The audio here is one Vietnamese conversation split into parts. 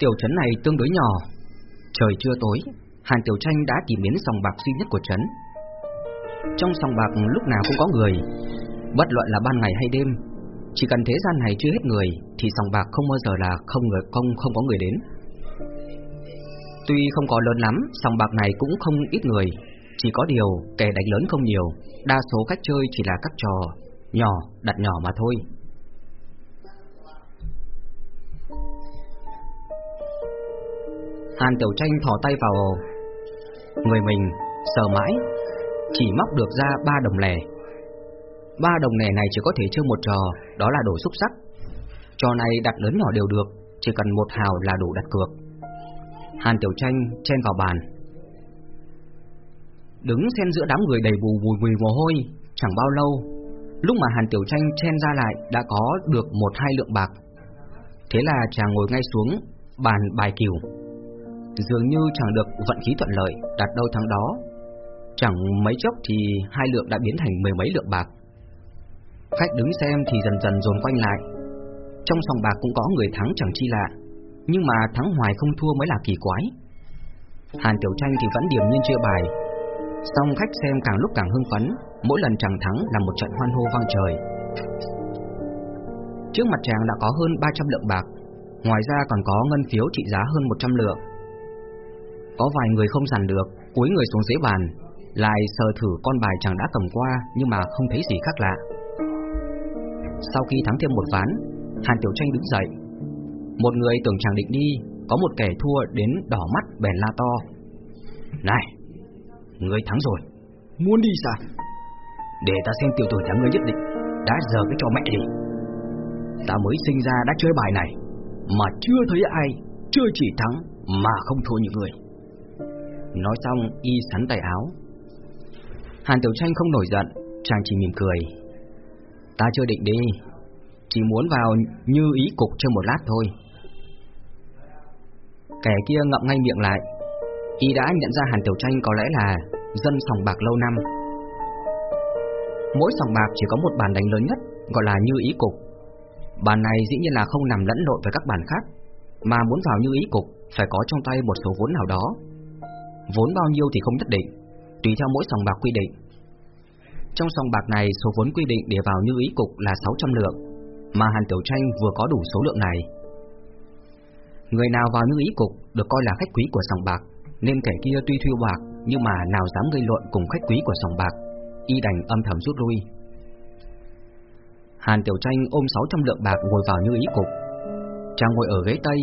Tiểu trấn này tương đối nhỏ. Trời chưa tối, Hàn Tiểu Tranh đã tìm đến sòng bạc duy nhất của trấn. Trong sòng bạc lúc nào cũng có người, bất luận là ban ngày hay đêm, chỉ cần thế gian này chưa hết người thì sòng bạc không bao giờ là không người không không có người đến. Tuy không có lớn lắm, sòng bạc này cũng không ít người, chỉ có điều kẻ đánh lớn không nhiều, đa số khách chơi chỉ là các trò nhỏ, đặt nhỏ mà thôi. Hàn Tiểu Tranh thò tay vào người mình, sờ mãi, chỉ móc được ra ba đồng lẻ. Ba đồng lẻ này chỉ có thể chơi một trò, đó là đổ xúc sắc. Trò này đặt lớn nhỏ đều được, chỉ cần một hào là đủ đặt cược. Hàn Tiểu Tranh chen vào bàn. Đứng xen giữa đám người đầy bù bùi mùi mồ hôi, chẳng bao lâu, lúc mà Hàn Tiểu Tranh chen ra lại đã có được một hai lượng bạc. Thế là chàng ngồi ngay xuống bàn bài cửu dường như chẳng được vận khí thuận lợi, đặt đâu thắng đó. Chẳng mấy chốc thì hai lượng đã biến thành mười mấy lượng bạc. Khách đứng xem thì dần dần dồn quanh lại. Trong sòng bạc cũng có người thắng chẳng chi lạ, nhưng mà thắng hoài không thua mới là kỳ quái. Hàn Tiểu Tranh thì vẫn điểm nhiên chơi bài, song khách xem càng lúc càng hưng phấn, mỗi lần chàng thắng là một trận hoan hô vang trời. Trước mặt chàng đã có hơn 300 lượng bạc, ngoài ra còn có ngân phiếu trị giá hơn 100 lượng. Có vài người không dằn được, cúi người xuống dưới bàn, lại sờ thử con bài chàng đã cầm qua nhưng mà không thấy gì khác lạ. Sau khi thắng thêm một ván, Hàn Tiểu Tranh đứng dậy. Một người tưởng chàng định đi, có một kẻ thua đến đỏ mắt bèn la to. Này, người thắng rồi, muốn đi sao? Để ta xem tiểu tử thắng người nhất định, đã giờ cái trò mẹ đi. Ta mới sinh ra đã chơi bài này, mà chưa thấy ai chơi chỉ thắng mà không thua những người. Nói xong, y sắn tay áo. Hàn Tiểu Tranh không nổi giận, Chàng chỉ mỉm cười. Ta chưa định đi, Chỉ muốn vào như ý cục cho một lát thôi. Kẻ kia ngậm ngay miệng lại. Y đã nhận ra Hàn Tiểu Tranh có lẽ là Dân sòng bạc lâu năm. Mỗi sòng bạc chỉ có một bàn đánh lớn nhất, Gọi là như ý cục. Bàn này dĩ nhiên là không nằm lẫn lộn với các bàn khác, Mà muốn vào như ý cục, Phải có trong tay một số vốn nào đó. Vốn bao nhiêu thì không nhất định, tùy theo mỗi sòng bạc quy định. Trong sòng bạc này, số vốn quy định để vào như ý cục là 600 lượng, mà Hàn Tiểu Tranh vừa có đủ số lượng này. Người nào vào như ý cục được coi là khách quý của sòng bạc, nên kẻ kia tuy thiêu bạc nhưng mà nào dám gây lộn cùng khách quý của sòng bạc, y đành âm thầm rút lui. Hàn Tiểu Tranh ôm 600 lượng bạc ngồi vào như ý cục. Chàng ngồi ở ghế tây.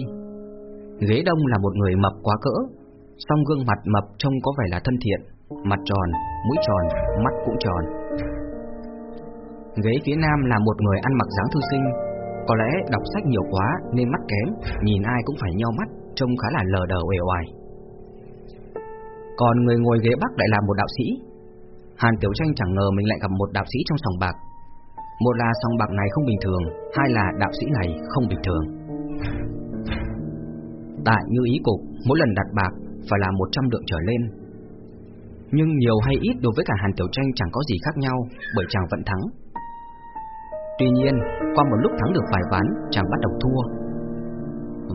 Ghế đông là một người mập quá cỡ, Song gương mặt mập trông có vẻ là thân thiện Mặt tròn, mũi tròn, mắt cũng tròn. Ghế phía nam là một người ăn mặc dáng thư sinh. Có lẽ đọc sách nhiều quá nên mắt kém Nhìn ai cũng phải nheo mắt Trông khá là lờ đờ uể oải. Còn người ngồi ghế bắc lại là một đạo sĩ. Hàn Tiểu Tranh chẳng ngờ mình lại gặp một đạo sĩ trong sòng bạc. Một là sòng bạc này không bình thường Hai là đạo sĩ này không bình thường. Tại như ý cục Mỗi lần đặt bạc phải là 100 lượng trở lên. Nhưng nhiều hay ít đối với cả Hàn Tiểu Tranh chẳng có gì khác nhau bởi chàng vẫn thắng. Tuy nhiên, qua một lúc thắng được vài ván, chàng bắt đầu thua.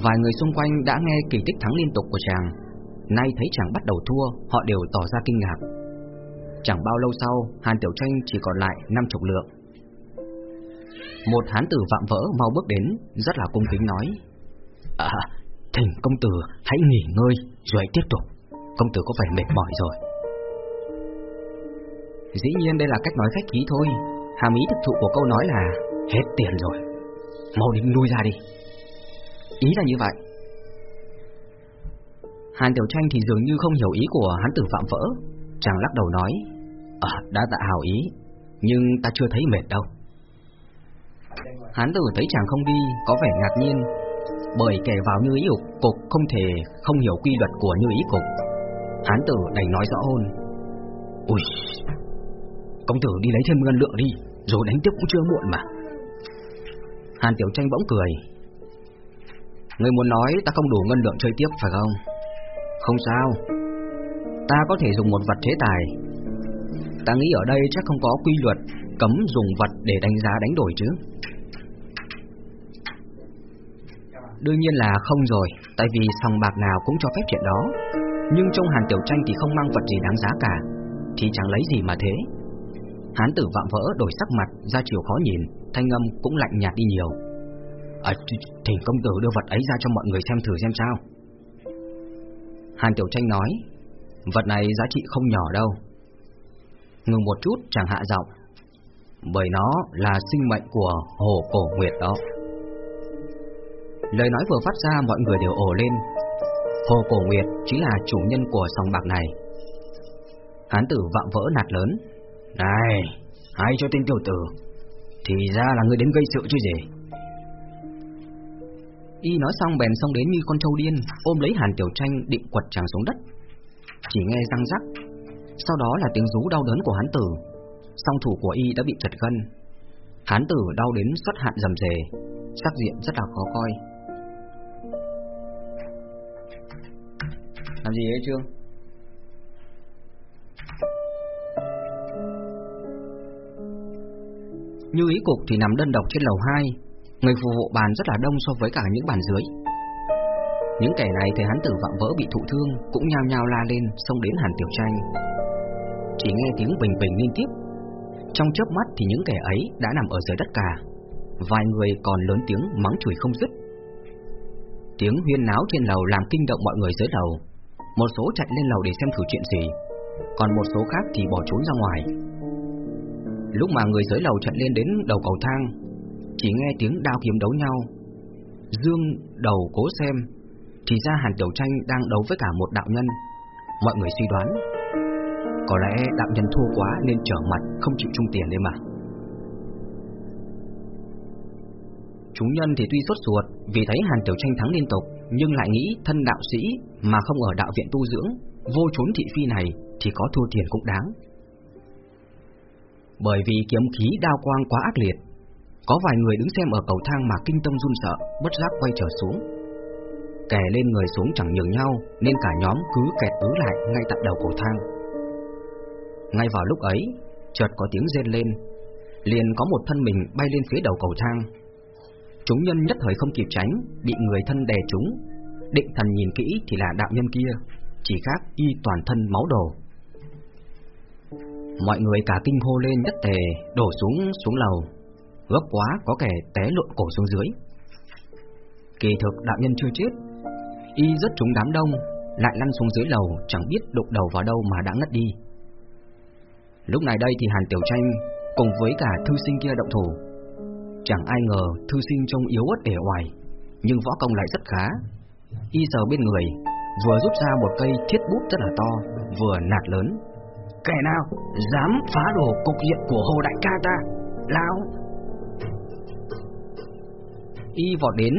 Vài người xung quanh đã nghe kỳ tích thắng liên tục của chàng, nay thấy chàng bắt đầu thua, họ đều tỏ ra kinh ngạc. Chẳng bao lâu sau, Hàn Tiểu Tranh chỉ còn lại 50 lượng. Một hán tử vạm vỡ mau bước đến, rất là cung kính nói: "À, Thỉnh công tử hãy nghỉ ngơi rồi tiếp tục Công tử có vẻ mệt mỏi rồi? Dĩ nhiên đây là cách nói khách khí thôi. Hàm ý thực thụ của câu nói là Hết tiền rồi. Mau đi lui ra đi. Ý là như vậy. Hàn Tiểu Tranh thì dường như không hiểu ý của hắn tử phạm vỡ. Chàng lắc đầu nói Ờ, đã tạ hào ý Nhưng ta chưa thấy mệt đâu. Hán tử thấy chàng không đi Có vẻ ngạc nhiên bởi kẻ vào như ý cục không thể không hiểu quy luật của như ý cục. Hán tử đành nói rõ hơn. Ui, công tử đi lấy thêm ngân lượng đi, rồi đánh tiếp cũng chưa muộn mà. Hàn Tiểu Tranh bỗng cười. Người muốn nói ta không đủ ngân lượng chơi tiếp phải không? Không sao, ta có thể dùng một vật chế tài. Ta nghĩ ở đây chắc không có quy luật cấm dùng vật để đánh giá đánh đổi chứ. Đương nhiên là không rồi, tại vì sòng bạc nào cũng cho phép chuyện đó. Nhưng trong Hàn Tiểu Tranh thì không mang vật gì đáng giá cả, thì chẳng lấy gì mà thế. Hán tử vạm vỡ đổi sắc mặt, ra chiều khó nhìn, thanh âm cũng lạnh nhạt đi nhiều. À, thỉnh công tử đưa vật ấy ra cho mọi người xem thử xem sao. Hàn Tiểu Tranh nói, vật này giá trị không nhỏ đâu. Ngừng một chút chẳng hạ giọng, bởi nó là sinh mệnh của Hồ Cổ Nguyệt đó. Lời nói vừa phát ra mọi người đều ồ lên. Hồ Cổ Nguyệt chính là chủ nhân của sòng bạc này. Hán tử vạm vỡ nạt lớn. Này, ai cho tên tiểu tử? Thì ra là người đến gây sự chứ gì? Y nói xong bèn xông đến như con trâu điên, ôm lấy Hàn Tiểu Tranh định quật chàng xuống đất. Chỉ nghe răng rắc, sau đó là tiếng rú đau đớn của hán tử. Song thủ của y đã bị giật gân. Hán tử đau đến xuất hạn rầm rề, sắc diện rất là khó coi. Làm gì ấy Trương? Như ý cục thì nằm đơn độc trên lầu 2 Người phục vụ bàn rất là đông so với cả những bàn dưới. Những kẻ này thấy hắn tử vạm vỡ bị thụ thương, Cũng nhao nhao la lên, xông đến Hàn Tiểu Tranh. Chỉ nghe tiếng bình bình liên tiếp. Trong chớp mắt thì những kẻ ấy đã nằm ở dưới đất cả. Vài người còn lớn tiếng mắng chửi không dứt. Tiếng huyên náo trên lầu làm kinh động mọi người dưới lầu. Một số chạy lên lầu để xem thử chuyện gì, Còn một số khác thì bỏ trốn ra ngoài. Lúc mà người dưới lầu chạy lên đến đầu cầu thang, Chỉ nghe tiếng đao kiếm đấu nhau. Dương đầu cố xem, Thì ra Hàn Tiểu Tranh đang đấu với cả một đạo nhân. Mọi người suy đoán, Có lẽ đạo nhân thua quá nên trở mặt, không chịu trung tiền đấy mà. Chúng nhân thì tuy sốt ruột, vì thấy Hàn Tiểu Tranh thắng liên tục nhưng lại nghĩ thân đạo sĩ mà không ở đạo viện tu dưỡng, Vô trốn thị phi này thì có thua tiền cũng đáng. Bởi vì kiếm khí đao quang quá ác liệt, Có vài người đứng xem ở cầu thang mà kinh tâm run sợ, Bất giác quay trở xuống. Kẻ lên người xuống chẳng nhường nhau, Nên cả nhóm cứ kẹt ứ lại ngay tại đầu cầu thang. Ngay vào lúc ấy, Chợt có tiếng rên lên, Liền có một thân mình bay lên phía đầu cầu thang. Chúng nhân nhất thời không kịp tránh, Bị người thân đè chúng Định thần nhìn kỹ thì là đạo nhân kia, Chỉ khác y toàn thân máu đổ Mọi người cả kinh hô lên nhất tề, Đổ xuống xuống lầu. Gấp quá có kẻ té lộn cổ xuống dưới. Kỳ thực đạo nhân chưa chết, Y rất trúng đám đông, Lại lăn xuống dưới lầu, Chẳng biết đụng đầu vào đâu mà đã ngất đi. Lúc này đây thì Hàn Tiểu Tranh Cùng với cả thư sinh kia động thủ. Chẳng ai ngờ thư sinh trông yếu ớt để oải Nhưng võ công lại rất khá. Y sờ bên người Vừa rút ra một cây thiết bút rất là to Vừa nạt lớn. Kẻ nào dám phá đổ cục diện của Hồ Đại ca ta? Lão Y vọt đến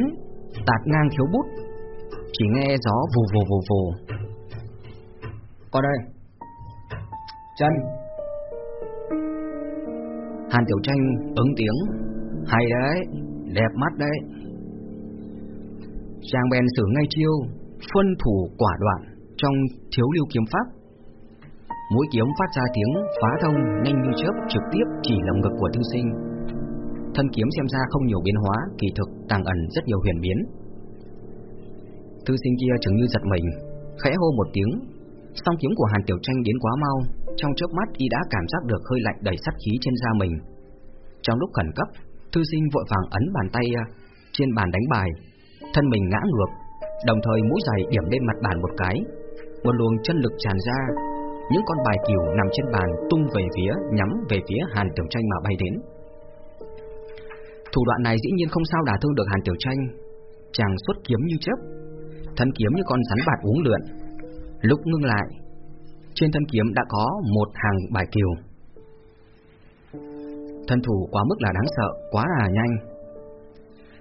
Tạt ngang thiếu bút. Chỉ nghe gió vù vù vù vù. Qua đây. Chân. Hàn Tiểu Tranh ứng tiếng hay đấy Đẹp mắt đấy Chàng bèn sử ngay chiêu Phân thủ quả đoạn Trong thiếu lưu kiếm pháp Mũi kiếm phát ra tiếng phá thông nhanh như chớp trực tiếp chỉ lồng ngực của thư sinh. Thân kiếm xem ra không nhiều biến hóa, kỳ thực tàng ẩn rất nhiều huyền biến. Thư sinh kia chứng như giật mình, khẽ hô một tiếng. Song kiếm của Hàn Tiểu Tranh đến quá mau, trong chớp mắt y đã cảm giác được hơi lạnh đầy sát khí trên da mình. Trong lúc khẩn cấp, thư sinh vội vàng ấn bàn tay à, trên bàn đánh bài, thân mình ngã ngược, đồng thời mũi giày điểm lên mặt bàn một cái, một luồng chân lực tràn ra, những con bài cừu nằm trên bàn tung về phía nhắm về phía Hàn Tiểu Tranh mà bay đến. Thủ đoạn này dĩ nhiên không sao đả thương được Hàn Tiểu Tranh, chàng xuất kiếm như chớp, thân kiếm như con rắn bạt uống lượn. Lúc ngưng lại, trên thân kiếm đã có một hàng bài kiều. Thân thủ quá mức là đáng sợ, quá là nhanh.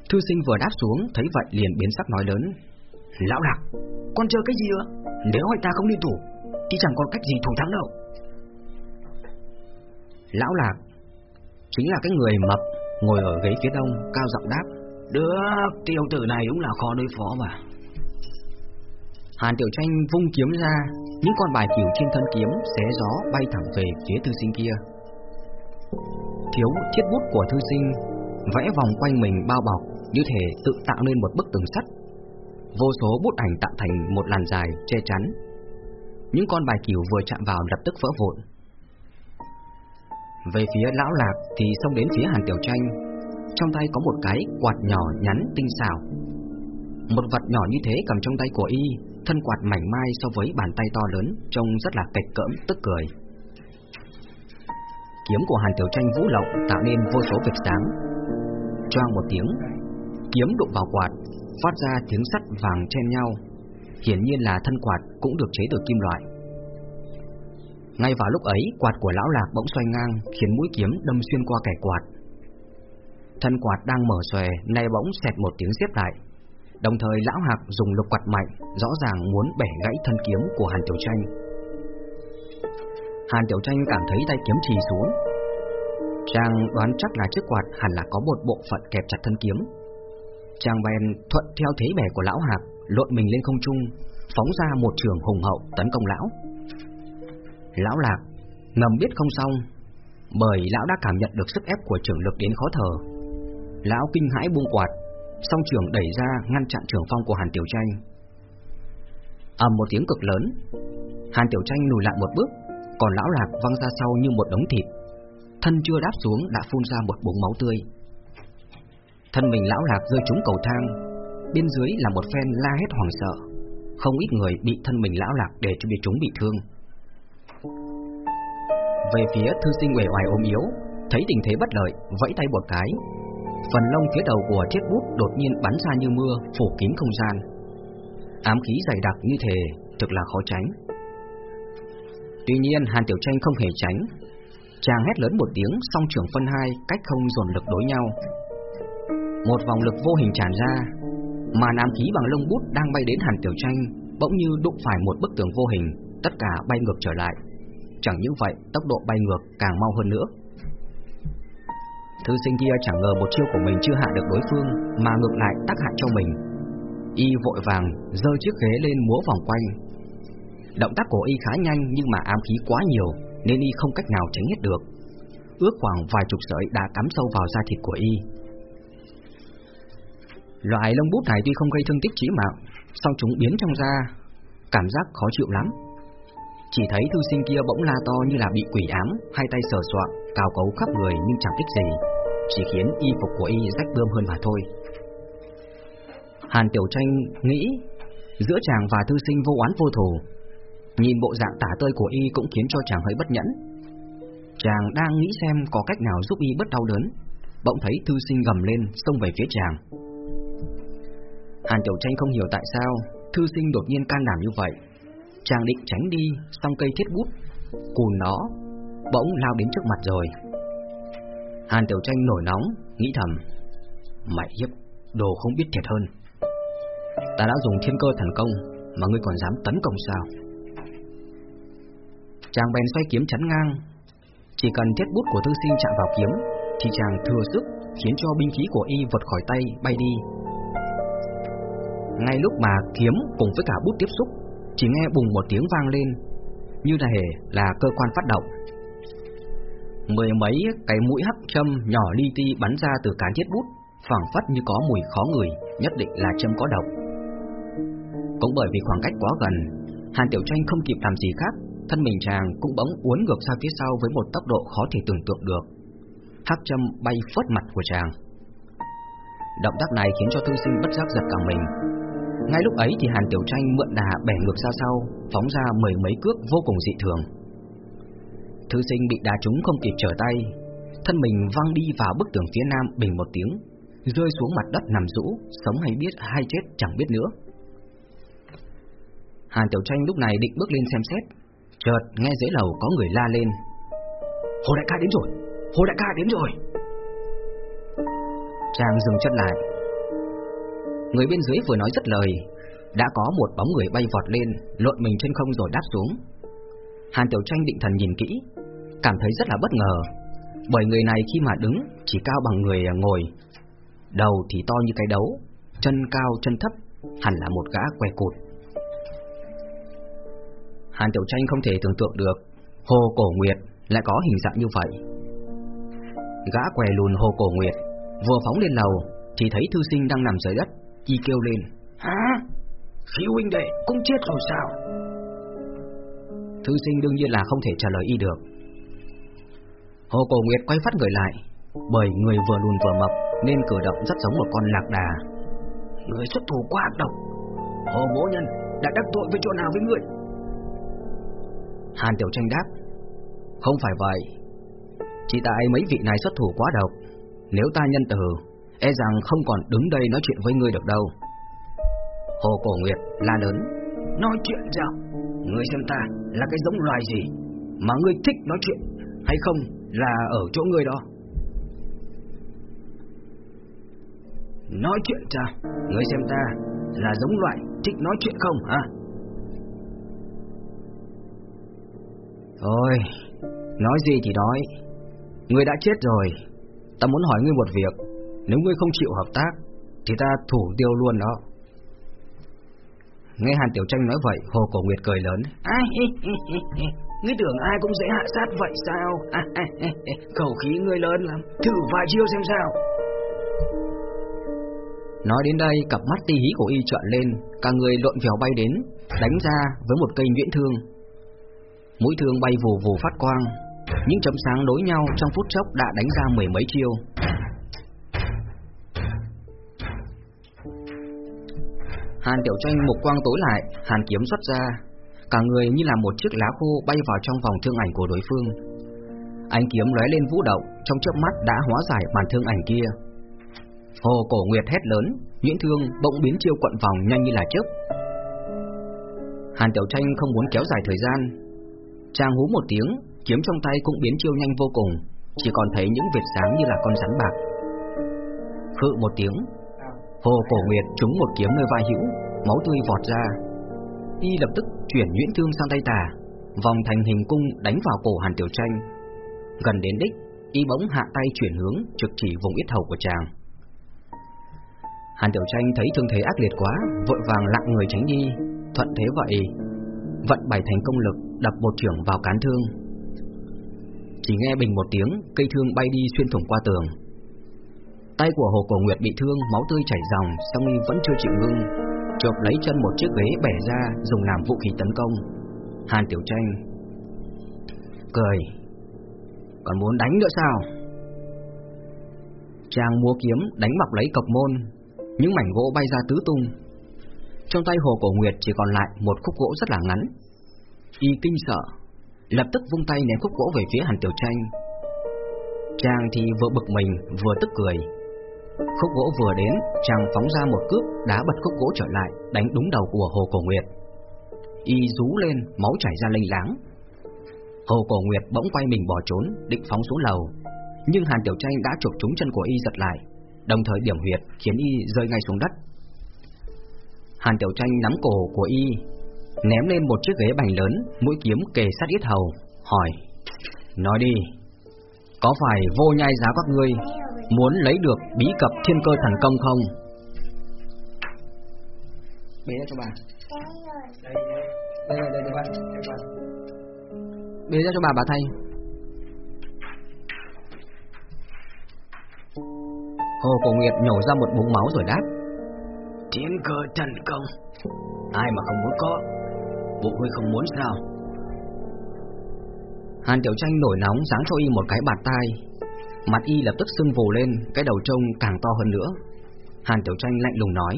Thư sinh vừa đáp xuống, thấy vậy liền biến sắc nói lớn. Lão lạc, con chơi cái gì nữa? Nếu anh ta không đi thủ, thì chẳng còn cách gì thủ thắng đâu Lão Lạc Chính là cái người mập Ngồi ở ghế phía đông Cao giọng đáp Được tiêu tử này đúng là khó đối phó mà Hàn Tiểu Tranh vung kiếm ra Những con bài kiểu trên thân kiếm Xé gió bay thẳng về phía thư sinh kia Thiếu chiếc bút của thư sinh Vẽ vòng quanh mình bao bọc như thể tự tạo nên một bức tường sắt. Vô số bút ảnh tạo thành một làn dài che chắn. Những con bài cửu vừa chạm vào lập tức vỡ vụn. Về phía lão lạc thì xông đến phía Hàn Tiểu Tranh, trong tay có một cái quạt nhỏ nhắn tinh xảo. Một vật nhỏ như thế cầm trong tay của y, thân quạt mảnh mai so với bàn tay to lớn, trông rất là kịch cỡm tức cười. Kiếm của Hàn Tiểu Tranh vũ lộng tạo nên vô số vệt sáng. Choang một tiếng, kiếm đụng vào quạt, phát ra tiếng sắt vàng chen nhau. Hiển nhiên là thân quạt cũng được chế từ kim loại. Ngay vào lúc ấy, quạt của lão lạc bỗng xoay ngang, khiến mũi kiếm đâm xuyên qua kẻ quạt. Thân quạt đang mở xòe, nay bỗng xẹt một tiếng xếp lại. Đồng thời lão hạc dùng lực quạt mạnh, rõ ràng muốn bẻ gãy thân kiếm của Hàn Tiểu Tranh. Hàn Tiểu Tranh cảm thấy tay kiếm trì xuống. Chàng đoán chắc là chiếc quạt hẳn là có một bộ phận kẹp chặt thân kiếm. Chàng bèn thuận theo thế bẻ của lão hạc, lộn mình lên không trung, phóng ra một trường hùng hậu tấn công lão. Lão lạc ngầm biết không xong, bởi lão đã cảm nhận được sức ép của trường lực đến khó thở. Lão kinh hãi buông quạt, song trường đẩy ra ngăn chặn trường phong của Hàn Tiểu Tranh. ầm một tiếng cực lớn, Hàn Tiểu Tranh lùi lại một bước, còn lão lạc văng ra sau như một đống thịt. Thân chưa đáp xuống đã phun ra một búng máu tươi. Thân mình lão lạc rơi trúng cầu thang, bên dưới là một phen la hét hoảng sợ. Không ít người bị thân mình lão lạc để cho bị chúng bị thương. Về phía thư sinh uể oải ốm yếu, thấy tình thế bất lợi, vẫy tay một cái. Phần lông phía đầu của chiếc bút đột nhiên bắn ra như mưa, phủ kín không gian. Ám khí dày đặc như thế, thực là khó tránh. Tuy nhiên, Hàn Tiểu Tranh không hề tránh. Chàng hét lớn một tiếng, Song trưởng phân hai cách không dồn lực đối nhau. Một vòng lực vô hình tràn ra, Mà nam khí bằng lông bút đang bay đến Hàn Tiểu Tranh, Bỗng như đụng phải một bức tường vô hình, Tất cả bay ngược trở lại. Chẳng như vậy, tốc độ bay ngược càng mau hơn nữa. Thư sinh kia chẳng ngờ một chiêu của mình chưa hạ được đối phương, Mà ngược lại tác hại cho mình. Y vội vàng giơ chiếc ghế lên múa vòng quanh. Động tác của y khá nhanh nhưng mà ám khí quá nhiều nên y không cách nào tránh hết được. Ước khoảng vài chục sợi đã cắm sâu vào da thịt của y. Loại lông bút này tuy không gây thương tích chí mạng, song chúng biến trong da, cảm giác khó chịu lắm. Chỉ thấy thư sinh kia bỗng la to như là bị quỷ ám, hai tay sờ soạng, cào cấu khắp người nhưng chẳng thích gì, chỉ khiến y phục của y rách bươm hơn mà thôi. Hàn Tiểu Tranh nghĩ giữa chàng và thư sinh vô oán vô thù, Nhìn bộ dạng tả tơi của y cũng khiến cho chàng hơi bất nhẫn. Chàng đang nghĩ xem có cách nào giúp y bớt đau đớn. Bỗng thấy thư sinh gầm lên, xông về phía chàng. Hàn Tiểu Tranh không hiểu tại sao Thư sinh đột nhiên can đảm như vậy. Chàng định tránh đi, Xong cây thiết bút, Cùn nó, Bỗng lao đến trước mặt rồi. Hàn Tiểu Tranh nổi nóng, Nghĩ thầm, Mày hiếp, Đồ không biết thiệt hơn. Ta đã dùng thiên cơ thần công Mà ngươi còn dám tấn công sao? Chàng bèn xoay kiếm chắn ngang. Chỉ cần thiết bút của thư sinh chạm vào kiếm, Thì chàng thừa sức Khiến cho binh khí của y vượt khỏi tay, bay đi. Ngay lúc mà kiếm cùng với cả bút tiếp xúc, Chỉ nghe bùng một tiếng vang lên, Như là hề là cơ quan phát động. Mười mấy cái mũi hắc châm nhỏ li ti bắn ra từ cán thiết bút, phảng phất như có mùi khó ngửi, Nhất định là châm có độc. Cũng bởi vì khoảng cách quá gần, Hàn Tiểu Tranh không kịp làm gì khác Thân mình chàng cũng bỗng uốn ngược sang phía sau với một tốc độ khó thể tưởng tượng được. Hắc châm bay phớt mặt của chàng. Động tác này khiến cho thư sinh bất giác giật cả mình. Ngay lúc ấy thì Hàn Tiểu Tranh mượn đà bẻ ngược ra sau, phóng ra mười mấy cước vô cùng dị thường. Thư sinh bị đá trúng không kịp trở tay, thân mình văng đi vào bức tường phía nam bình một tiếng, rơi xuống mặt đất nằm rũ, sống hay biết hay chết chẳng biết nữa. Hàn Tiểu Tranh lúc này định bước lên xem xét, Chợt nghe dưới lầu có người la lên. Hồ đại ca đến rồi, Hồ đại ca đến rồi. Trang dừng chân lại. Người bên dưới vừa nói rất lời, Đã có một bóng người bay vọt lên, Lộn mình trên không rồi đáp xuống. Hàn Tiểu Tranh định thần nhìn kỹ, Cảm thấy rất là bất ngờ, Bởi người này khi mà đứng Chỉ cao bằng người à, ngồi. Đầu thì to như cái đấu, Chân cao chân thấp, Hẳn là một gã què cụt. Hàn Tiểu Tranh không thể tưởng tượng được Hồ Cổ Nguyệt lại có hình dạng như vậy. Gã què lùn Hồ Cổ Nguyệt Vừa phóng lên lầu Chỉ thấy thư sinh đang nằm dưới đất Y kêu lên. Hả? Khí huynh đệ cũng chết rồi sao? Thư sinh đương nhiên là không thể trả lời y được. Hồ Cổ Nguyệt quay phát người lại Bởi người vừa lùn vừa mập Nên cử động rất giống một con lạc đà. Người xuất thủ quá độc. Hồ bố nhân đã đắc tội với chỗ nào với người Hàn Tiểu Tranh đáp, Không phải vậy. Chỉ tại mấy vị này xuất thủ quá độc. Nếu ta nhân từ E rằng không còn đứng đây nói chuyện với ngươi được đâu. Hồ Cổ Nguyệt la lớn, Nói chuyện sao? Ngươi xem ta là cái giống loài gì Mà ngươi thích nói chuyện Hay không là ở chỗ ngươi đó? Nói chuyện sao? Ngươi xem ta là giống loại thích nói chuyện không, hả? Thôi Nói gì thì nói. Ngươi đã chết rồi Ta muốn hỏi ngươi một việc. Nếu ngươi không chịu hợp tác Thì ta thủ tiêu luôn đó. Nghe Hàn Tiểu Tranh nói vậy Hồ Cổ Nguyệt cười lớn. Ai, Ngươi tưởng ai cũng dễ hạ sát vậy sao? À, à, à, Khẩu khí ngươi lớn lắm Thử vài chiêu xem sao. Nói đến đây cặp mắt ti hí của y trợn lên Cả người lộn vèo bay đến Đánh ra với một cây nhuyễn thương Mũi thương bay vù vù phát quang Những chấm sáng đối nhau trong phút chốc đã đánh ra mười mấy chiêu Hàn Tiểu Tranh mục quang tối lại, hàn kiếm xuất ra, cả người như là một chiếc lá khô bay vào trong vòng thương ảnh của đối phương. Ánh kiếm lóe lên vũ động, trong chớp mắt đã hóa giải màn thương ảnh kia. Hồ Cổ Nguyệt hét lớn, nhuyễn thương bỗng biến chiêu quận vòng nhanh như là chớp. Hàn Tiểu Tranh không muốn kéo dài thời gian, chàng hú một tiếng, kiếm trong tay cũng biến chiêu nhanh vô cùng, chỉ còn thấy những vệt sáng như là con rắn bạc. Khự một tiếng, Hồ Cổ Nguyệt trúng một kiếm nơi vai hữu, máu tươi vọt ra. Y lập tức chuyển nhuyễn thương sang tay tả, vòng thành hình cung đánh vào cổ Hàn Tiểu Tranh. Gần đến đích, y bỗng hạ tay chuyển hướng trực chỉ vùng yết hầu của chàng. Hàn Tiểu Tranh thấy thương thế ác liệt quá, vội vàng lặng người tránh đi. Thuận thế vậy, vận bảy thành công lực đập một trưởng vào cán thương. Chỉ nghe bình một tiếng, cây thương bay đi xuyên thủng qua tường. Tay của Hồ Cổ Nguyệt bị thương, máu tươi chảy ròng, song y vẫn chưa chịu ngưng, chộp lấy chân một chiếc ghế bẻ ra, dùng làm vũ khí tấn công. Hàn Tiểu Tranh cười, còn muốn đánh nữa sao? Chàng múa kiếm đánh mặc lấy cọc môn, những mảnh gỗ bay ra tứ tung. Trong tay Hồ Cổ Nguyệt chỉ còn lại một khúc gỗ rất là ngắn. Y kinh sợ, lập tức vung tay ném khúc gỗ về phía Hàn Tiểu Tranh. Chàng thì vừa bực mình vừa tức cười Khúc gỗ vừa đến, chàng phóng ra một cước, đá bật khúc gỗ trở lại, đánh đúng đầu của Hồ Cổ Nguyệt. Y rú lên, máu chảy ra lênh láng. Hồ Cổ Nguyệt bỗng quay mình bỏ trốn, định phóng xuống lầu, nhưng Hàn Tiểu Tranh đã chụp trúng chân của y giật lại, đồng thời điểm huyệt khiến y rơi ngay xuống đất. Hàn Tiểu Tranh nắm cổ của y, ném lên một chiếc ghế bành lớn, mũi kiếm kề sát yết hầu, hỏi: "Nói đi, có phải vô nhai giá các ngươi Muốn lấy được bí cập thiên cơ thần công không? Bế ra cho bà. Đây, đây, đây, đây, bạn Bế ra cho bà bà thay. Hồ Cổ Nguyệt nhổ ra một búng máu rồi đáp Chiến cơ thành công. Ai mà không muốn có, Bộ ngươi không muốn sao? Hàn Tiểu Tranh nổi nóng giáng cho y một cái bạt tai. Mặt y lập tức sưng vù lên, Cái đầu trông càng to hơn nữa. Hàn Tiểu Tranh lạnh lùng nói,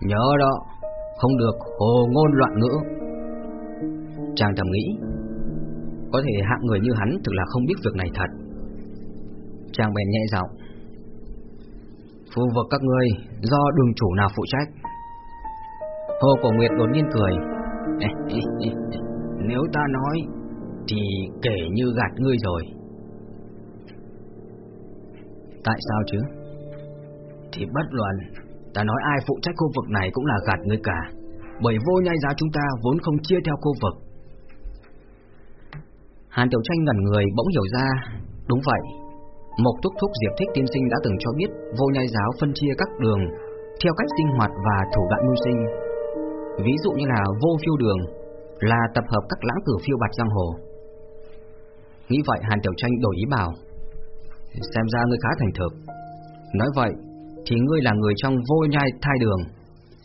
Nhớ đó, Không được hồ ngôn loạn ngữ. Chàng thầm nghĩ, Có thể hạng người như hắn Thực là không biết việc này thật. Chàng bèn nhẹ giọng Khu vực các ngươi Do đường chủ nào phụ trách Hồ Cổ Nguyệt đột nhiên cười Nếu ta nói Thì kể như gạt ngươi rồi Tại sao chứ? Thì bất luận, ta nói ai phụ trách khu vực này cũng là gạt ngươi cả, bởi vô nhai giá chúng ta vốn không chia theo khu vực. Hàn Tiểu Tranh ngẩn người bỗng hiểu ra, đúng vậy. Mộc Thúc Thúc Diệp Thích Tiên Sinh đã từng cho biết, vô nhai giáo phân chia các đường theo cách sinh hoạt và thủ đoạn mưu sinh. Ví dụ như là vô phiêu đường là tập hợp các lãng tử phiêu bạt giang hồ. Nghĩ vậy, Hàn Tiểu Tranh đổi ý bảo, Xem ra ngươi khá thành thực Nói vậy, Thì ngươi là người trong vô nhai thai đường,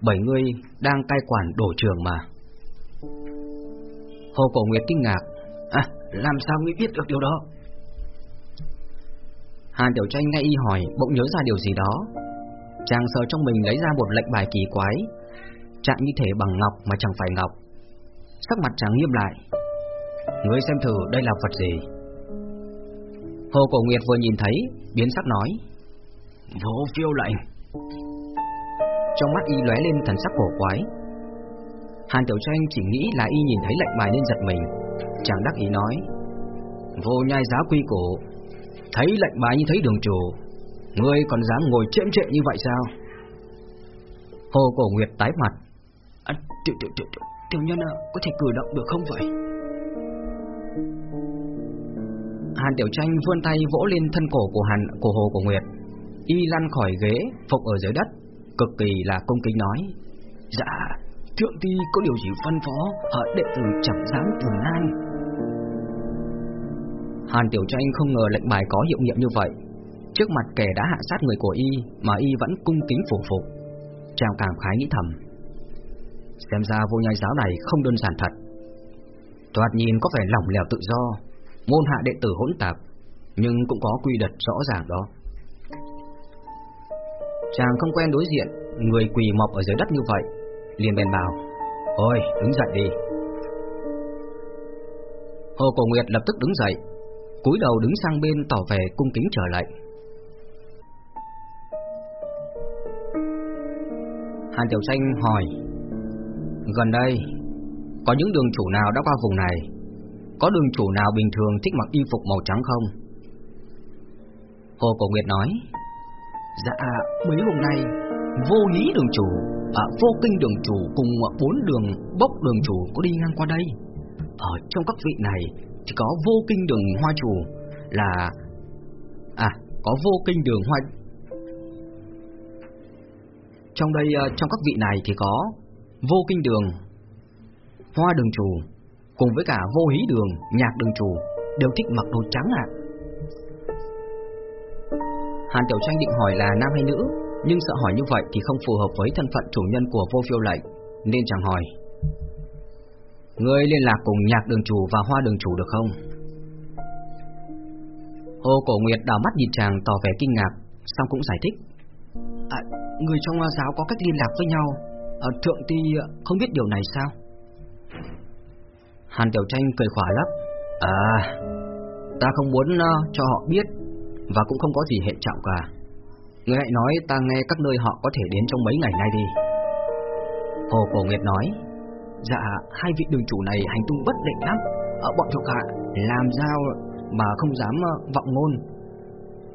Bởi ngươi đang cai quản đổ trường mà Hồ Cổ Nguyệt kinh ngạc À làm sao ngươi biết được điều đó Hàn Tiểu Tranh nghe y hỏi bỗng nhớ ra điều gì đó. Chàng sờ trong mình lấy ra một lệnh bài kỳ quái Trạng như thể bằng ngọc mà chẳng phải ngọc. Sắc mặt chàng nghiêm lại. Ngươi xem thử đây là vật gì? Hồ Cổ Nguyệt vừa nhìn thấy Biến sắc nói. Vô phiêu lệnh. Trong mắt y lóe lên thần sắc cổ quái. Hàn Tiểu Tranh chỉ nghĩ là y nhìn thấy lệnh bài nên giật mình. Chàng đắc ý nói. Vô nhai giá quy cổ Thấy lệnh bài như thấy đường chủ. Ngươi còn dám ngồi chễm trệ như vậy sao? Hồ Cổ Nguyệt tái mặt. À, tiểu, tiểu, tiểu, tiểu, tiểu nhân à, có thể cử động được không vậy? Hàn Tiểu Tranh vươn tay vỗ lên thân cổ của Hàn của Hồ Cổ Nguyệt. Y lăn khỏi ghế Phục ở dưới đất. Cực kỳ là cung kính nói Dạ Thượng ti có điều gì phân phó Ở đệ tử chẳng dám thường nan Hàn Tiểu Tranh không ngờ lệnh bài có hiệu nghiệm như vậy. Trước mặt kẻ đã hạ sát người của y Mà y vẫn cung kính phủ phục. Chàng cảm khái nghĩ thầm. Xem ra vô nhai giáo này không đơn giản thật. Thoạt nhìn có vẻ lỏng lẻo tự do, Môn hạ đệ tử hỗn tạp, Nhưng cũng có quy luật rõ ràng đó. Chàng không quen đối diện, Người quỳ mọc ở dưới đất như vậy, liền bèn bảo, Ôi, đứng dậy đi. Hồ Cổ Nguyệt lập tức đứng dậy cúi đầu đứng sang bên tỏ vẻ cung kính trở lại. Hàn Tiểu Tranh hỏi Gần đây Có những đường chủ nào đã qua vùng này? Có đường chủ nào bình thường thích mặc y phục màu trắng không? Hồ Cổ Nguyệt nói Dạ mấy hôm nay Vô lý đường chủ à, Vô kinh đường chủ cùng bốn đường bốc đường chủ có đi ngang qua đây. Ở trong các vị này chỉ có vô kinh đường hoa chủ Là À có vô kinh đường hoa Trong đây ờ, Trong các vị này thì có Vô kinh đường Hoa đường chủ Cùng với cả vô hí đường, nhạc đường chủ Đều thích mặc đồ trắng ạ. Hàn Tiểu Tranh định hỏi là nam hay nữ Nhưng sợ hỏi như vậy thì không phù hợp với thân phận chủ nhân của vô phiêu lệnh Nên chẳng hỏi. Ngươi liên lạc cùng nhạc đường chủ và hoa đường chủ được không? Hồ Cổ Nguyệt đảo mắt nhìn chàng tỏ vẻ kinh ngạc Xong cũng giải thích à, Người trong giáo có cách liên lạc với nhau à, Thượng ti không biết điều này sao? Hàn Tiểu Tranh cười khỏa lấp À Ta không muốn uh, cho họ biết và cũng không có gì hệ trọng cả. Người hãy nói ta nghe các nơi họ có thể đến trong mấy ngày nay đi. Hồ Cổ Nguyệt nói, dạ hai vị đường chủ này hành tung bất định lắm, ở bọn thuộc hạ làm sao mà không dám ờ, vọng ngôn.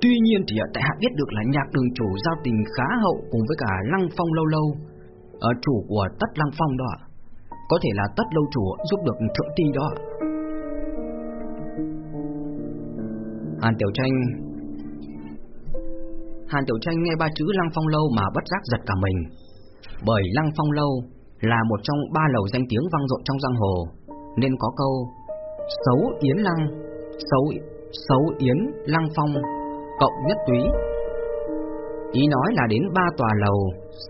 Tuy nhiên thì ờ, tại hạ biết được là nhạc đường chủ giao tình khá hậu cùng với cả Lăng Phong lâu lâu, ở chủ của Tất Lăng Phong đó, có thể là Tất lâu chủ giúp được thượng ti đó. Hàn Tiểu Tranh. Hàn Tiểu Tranh nghe ba chữ Lăng Phong Lâu mà bất giác giật cả mình. Bởi Lăng Phong Lâu là một trong ba lầu danh tiếng vang dội trong giang hồ. Nên có câu Xấu Yến Lăng Xấu, xấu Yến Lăng Phong Cộng nhất túy. Ý nói là đến ba tòa lầu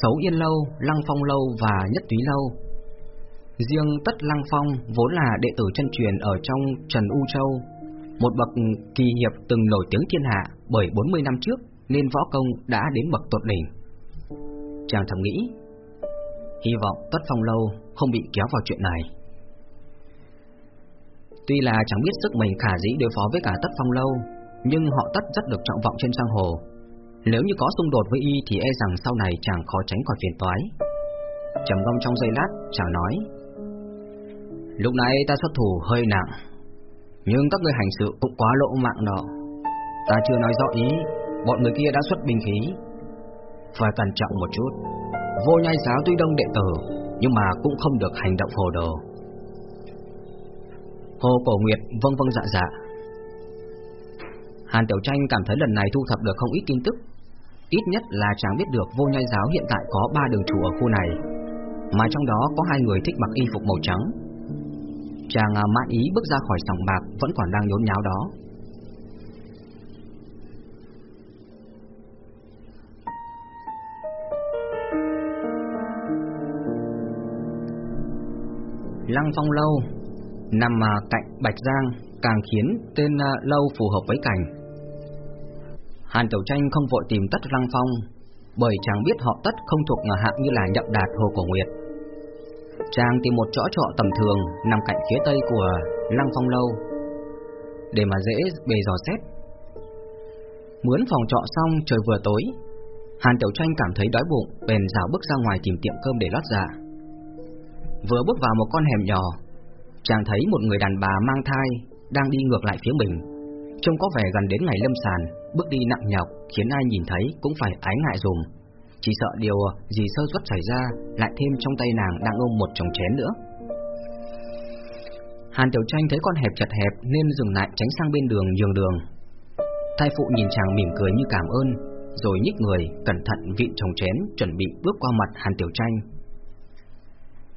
Xấu Yên Lâu, Lăng Phong Lâu và Nhất Túy Lâu. Riêng Tất Lăng Phong vốn là đệ tử chân truyền ở trong Trần U Châu Một bậc kỳ hiệp từng nổi tiếng thiên hạ bởi 40 năm trước nên võ công đã đến bậc tột đỉnh. Chàng thầm nghĩ, hy vọng Tất Phong Lâu không bị kéo vào chuyện này. Tuy là chẳng biết sức mình khả dĩ đối phó với cả Tất Phong Lâu, nhưng họ Tất rất được trọng vọng trên giang hồ. Nếu như có xung đột với y thì e rằng sau này chàng khó tránh khỏi phiền toái. Trầm ngâm trong giây lát, chàng nói: Lúc này ta xuất thủ hơi nặng, nhưng các người hành sự cũng quá lộ mạng đó. Ta chưa nói rõ ý Bọn người kia đã xuất binh khí Phải cẩn trọng một chút Vô nhai giáo tuy đông đệ tử, Nhưng mà cũng không được hành động hồ đồ. Hồ Cổ Nguyệt vâng vâng dạ dạ. Hàn Tiểu Tranh cảm thấy lần này thu thập được không ít tin tức. Ít nhất là chàng biết được vô nhai giáo hiện tại có ba đường chủ ở khu này, Mà trong đó có hai người thích mặc y phục màu trắng. Chàng à, mãn ý bước ra khỏi sòng bạc Vẫn còn đang nhốn nháo đó. Lăng Phong Lâu nằm à, cạnh Bạch Giang càng khiến tên à, lâu phù hợp với cảnh. Hàn Tiểu Tranh không vội tìm tất Lăng Phong, bởi chàng biết họ tất không thuộc à, hạng như là nhậm đạt Hồ Cổ Nguyệt. Chàng tìm một chỗ trọ tầm thường nằm cạnh phía tây của Lăng Phong Lâu, để mà dễ bề dò xét. Mướn phòng trọ xong trời vừa tối, Hàn Tiểu Tranh cảm thấy đói bụng, bèn rào bước ra ngoài tìm tiệm cơm để lót dạ. Vừa bước vào một con hẻm nhỏ, chàng thấy một người đàn bà mang thai đang đi ngược lại phía mình, trông có vẻ gần đến ngày lâm sàn, bước đi nặng nhọc khiến ai nhìn thấy cũng phải ái ngại dùm. Chỉ sợ điều gì sơ suất xảy ra lại thêm trong tay nàng đang ôm một chồng chén nữa. Hàn Tiểu Tranh thấy con hẹp chật hẹp nên dừng lại tránh sang bên đường nhường đường. Thai phụ nhìn chàng mỉm cười như cảm ơn, rồi nhích người cẩn thận vị chồng chén chuẩn bị bước qua mặt Hàn Tiểu Tranh.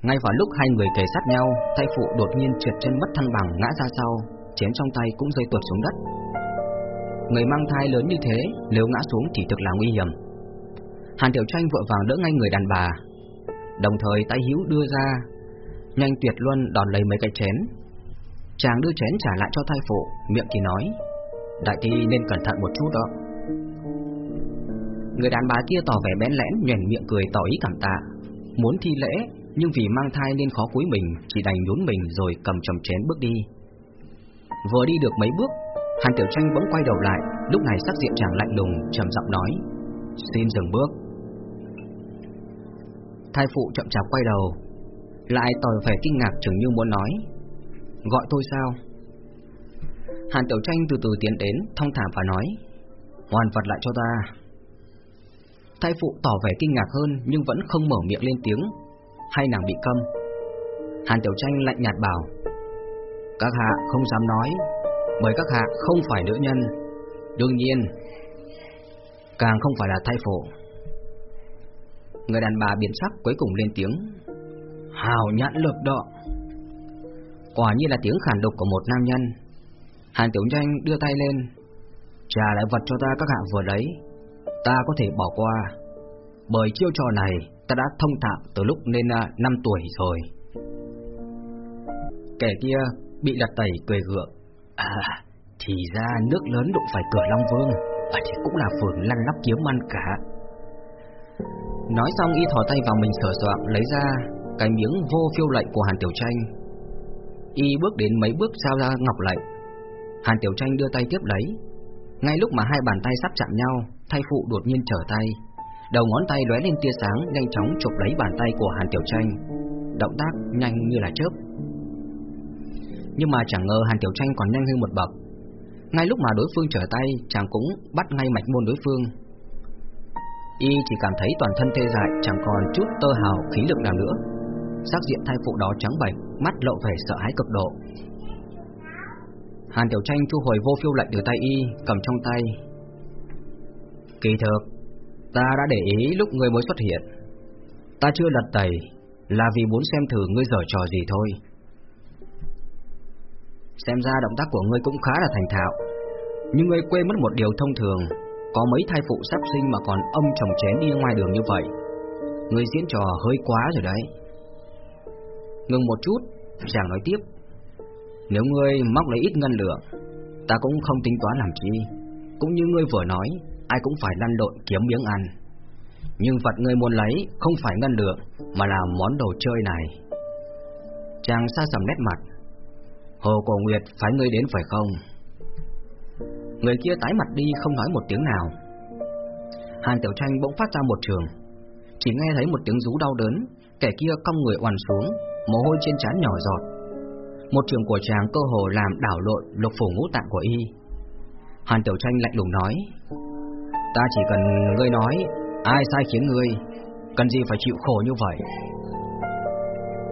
Ngay vào lúc hai người kề sát nhau, thai phụ đột nhiên trượt chân mất thăng bằng ngã ra sau, chén trong tay cũng rơi tuột xuống đất. Người mang thai lớn như thế, nếu ngã xuống thì thực là nguy hiểm. Hàn Tiểu Tranh vội vàng đỡ ngay người đàn bà, đồng thời tay hữu đưa ra, nhanh tuyệt luôn đòn lấy mấy cái chén. Chàng đưa chén trả lại cho thai phụ, miệng thì nói, đại thi nên cẩn thận một chút đó. Người đàn bà kia tỏ vẻ bén lẽn, nhoẻn miệng cười tỏ ý cảm tạ, muốn thi lễ nhưng vì mang thai nên khó cúi mình, chỉ đành nhún mình rồi cầm chầm chén bước đi. Vừa đi được mấy bước, Hàn Tiểu Tranh bỗng quay đầu lại, lúc này sắc diện chàng lạnh lùng, trầm giọng nói: "Xin dừng bước." Thai phụ chậm chạp quay đầu, lại tỏ vẻ kinh ngạc chừng như muốn nói: "Gọi tôi sao?" Hàn Tiểu Tranh từ từ tiến đến, thong thả và nói: "Hoàn vật lại cho ta." Thai phụ tỏ vẻ kinh ngạc hơn nhưng vẫn không mở miệng lên tiếng, hay nàng bị câm. Hàn Tiểu Tranh lạnh nhạt bảo: "Các hạ không dám nói, bởi các hạ không phải nữ nhân, đương nhiên càng không phải là thai phụ." Người đàn bà biến sắc cuối cùng lên tiếng: "Hào nhãn lực đó." Quả như là tiếng khản độc của một nam nhân. Hàn Tiểu Tranh đưa tay lên, trả lại vật cho ta các hạ vừa lấy, ta có thể bỏ qua, bởi chiêu trò này ta đã thông thạo từ lúc nên à, 5 tuổi rồi. Kẻ kia bị lật tẩy cười gượng. À, thì ra nước lớn đụng phải cửa Long Vương, và thì cũng là phường lăn lóc kiếm ăn cả. Nói xong y thò tay vào mình sửa soạn lấy ra cái miếng vô phiêu lệnh của Hàn Tiểu Tranh. Y bước đến mấy bước giao ra ngọc lệnh. Hàn Tiểu Tranh đưa tay tiếp lấy. Ngay lúc mà hai bàn tay sắp chạm nhau, thay phụ đột nhiên trở tay, Đầu ngón tay lóe lên tia sáng, nhanh chóng chụp lấy bàn tay của Hàn Tiểu Tranh. Động tác nhanh như là chớp. Nhưng mà chẳng ngờ Hàn Tiểu Tranh còn nhanh hơn một bậc. Ngay lúc mà đối phương trở tay, chàng cũng bắt ngay mạch môn đối phương. Y chỉ cảm thấy toàn thân tê dại, chẳng còn chút tơ hào khí lực nào nữa. Sắc diện thai phụ đó trắng bệch, mắt lộ vẻ sợ hãi cực độ. Hàn Tiểu Tranh thu hồi vô phiêu lệnh từ tay y, cầm trong tay. Kỳ thực, Ta đã để ý lúc ngươi mới xuất hiện. Ta chưa lật tẩy, Là vì muốn xem thử ngươi giở trò gì thôi. Xem ra động tác của ngươi cũng khá là thành thạo. Nhưng ngươi quên mất một điều thông thường, Có mấy thai phụ sắp sinh mà còn âm chồng chén đi ngoài đường như vậy. Ngươi diễn trò hơi quá rồi đấy. Ngừng một chút, Chàng nói tiếp. Nếu ngươi móc lấy ít ngân lượng, Ta cũng không tính toán làm chi. Cũng như ngươi vừa nói ai cũng phải lăn lộn kiếm miếng ăn. Nhưng vật ngươi muốn lấy không phải ngân lượng, mà là món đồ chơi này. Chàng xa sầm nét mặt. Hồ Cổ Nguyệt phải ngươi đến phải không? Người kia tái mặt đi không nói một tiếng nào. Hàn Tiểu Tranh bỗng phát ra một trường. Chỉ nghe thấy một tiếng rú đau đớn, kẻ kia cong người oằn xuống, mồ hôi trên trán nhỏ giọt. Một trường của chàng cơ hồ làm đảo lộn lục phủ ngũ tạng của y. Hàn Tiểu Tranh lạnh lùng nói, Ta chỉ cần ngươi nói, Ai sai khiến ngươi, Cần gì phải chịu khổ như vậy?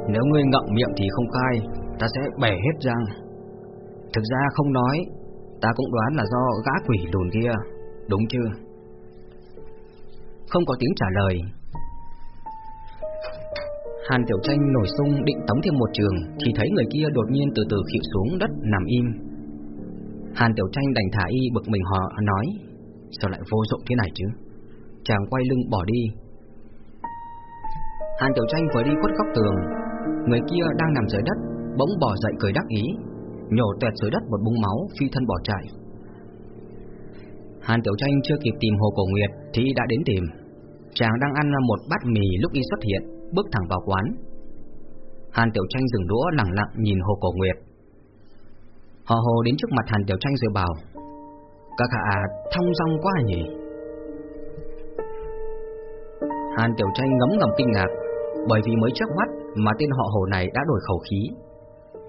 Nếu ngươi ngậm miệng thì không khai, Ta sẽ bẻ hết răng Thực ra không nói, Ta cũng đoán là do gã quỷ đồn kia, Đúng chưa Không có tiếng trả lời. Hàn Tiểu Tranh nổi sung định tống thêm một trường Thì thấy người kia đột nhiên từ từ khịu xuống đất nằm im. Hàn Tiểu Tranh đành thả y bực mình họ, nói Sao lại vô dụng thế này chứ? Chàng quay lưng bỏ đi. Hàn Tiểu Tranh vừa đi khuất góc tường, Người kia đang nằm dưới đất, Bỗng bỏ dậy cười đắc ý, Nhổ tẹt dưới đất một búng máu, Phi thân bỏ chạy. Hàn Tiểu Tranh chưa kịp tìm Hồ Cổ Nguyệt Thì đã đến tìm. Chàng đang ăn một bát mì lúc y xuất hiện, Bước thẳng vào quán. Hàn Tiểu Tranh dừng đũa lặng lặng nhìn Hồ Cổ Nguyệt. Họ hồ đến trước mặt Hàn Tiểu Tranh rồi bảo các hạ thông dong quá nhỉ? Hàn Tiểu Tranh ngấm ngầm kinh ngạc Bởi vì mới trước mắt mà tên họ hồ này đã đổi khẩu khí.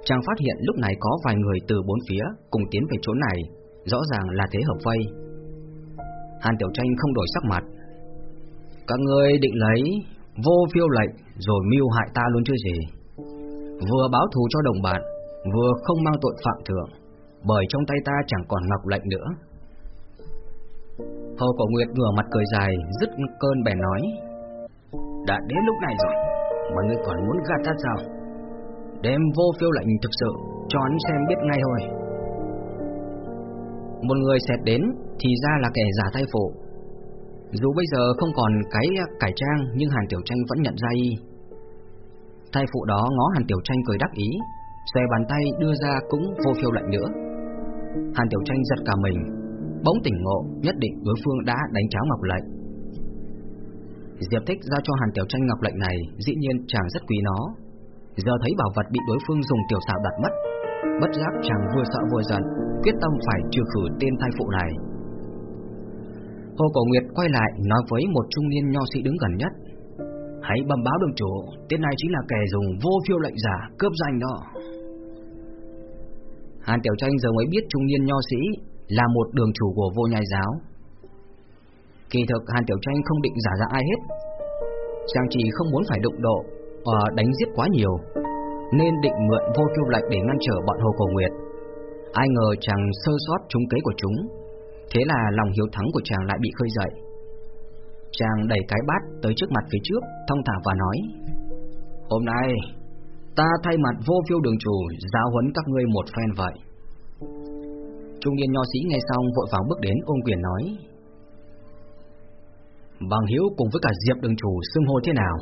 Chàng phát hiện lúc này có vài người từ bốn phía cùng tiến về chỗ này Rõ ràng là thế hợp vây. Hàn Tiểu Tranh không đổi sắc mặt. Các người định lấy vô phiêu lệnh rồi mưu hại ta luôn chứ gì? Vừa báo thù cho đồng bạn Vừa không mang tội phạm thượng Bởi trong tay ta chẳng còn ngọc lệnh nữa Hồ Cổ Nguyệt ngửa mặt cười dài, Dứt cơn bèn nói, Đã đến lúc này rồi Mọi người còn muốn gạt ta sao? Đem vô phiêu lệnh thực sự Cho anh xem biết ngay thôi. Một người xẹt đến, Thì ra là kẻ giả tay phụ. Dù bây giờ không còn cái cải trang, Nhưng Hàn Tiểu Tranh vẫn nhận ra y. Thai phụ đó ngó Hàn Tiểu Tranh cười đắc ý, Xòe bàn tay đưa ra cũng vô phiêu lệnh nữa. Hàn Tiểu Tranh giật cả mình Bỗng tỉnh ngộ, Nhất định đối phương đã đánh cháo ngọc lệnh. Diệp Thích giao cho Hàn Tiểu Tranh ngọc lệnh này, Dĩ nhiên chàng rất quý nó. Giờ thấy bảo vật bị đối phương dùng tiểu xảo đặt mất, Bất giác chàng vừa sợ vừa giận, Quyết tâm phải trừ khử tên thai phụ này. Hồ Cổ Nguyệt quay lại nói với một trung niên nho sĩ đứng gần nhất, Hãy bẩm báo đường chủ, Tên này chính là kẻ dùng vô phiêu lệnh giả Cướp danh đó. Hàn Tiểu Tranh giờ mới biết trung niên nho sĩ là một đường chủ của vô nhai giáo. Kỳ thực, Hàn Tiểu Tranh không định giả ra ai hết. Chàng chỉ không muốn phải đụng độ Và đánh giết quá nhiều, Nên định mượn vô phiêu lệnh để ngăn trở bọn Hồ Cổ Nguyệt. Ai ngờ chàng sơ sót trúng kế của chúng, Thế là lòng hiếu thắng của chàng lại bị khơi dậy. Chàng đẩy cái bát tới trước mặt phía trước Thông thả và nói, Hôm nay, Ta thay mặt vô phiêu đường chủ Giáo huấn các ngươi một phen vậy. Trung niên nho sĩ nghe xong Vội vàng bước đến ôm quyền nói. Bằng hiếu cùng với cả Diệp đường chủ xưng hô thế nào?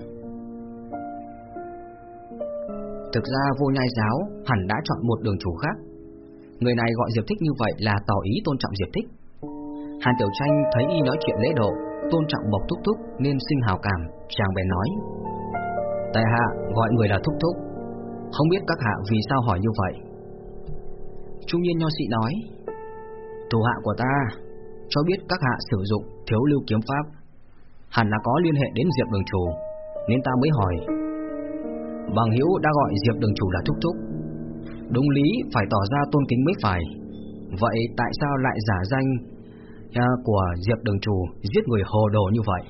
Thực ra vô nhai giáo Hẳn đã chọn một đường chủ khác. Người này gọi Diệp Thích như vậy là tỏ ý tôn trọng Diệp Thích. Hàn Tiểu Tranh thấy y nói chuyện lễ độ, Tôn trọng bộc thúc thúc nên sinh hào cảm, Chàng bèn nói. Tài hạ gọi người là thúc thúc. Không biết các hạ vì sao hỏi như vậy. Trung niên nho sĩ nói. Thủ hạ của ta Cho biết các hạ sử dụng thiếu lưu kiếm pháp. Hẳn là có liên hệ đến Diệp Đường Chủ Nên ta mới hỏi. Bằng hữu đã gọi Diệp Đường Chủ là thúc thúc. Đúng lý phải tỏ ra tôn kính mới phải. Vậy tại sao lại giả danh à, của Diệp Đường Chủ giết người hồ đồ như vậy.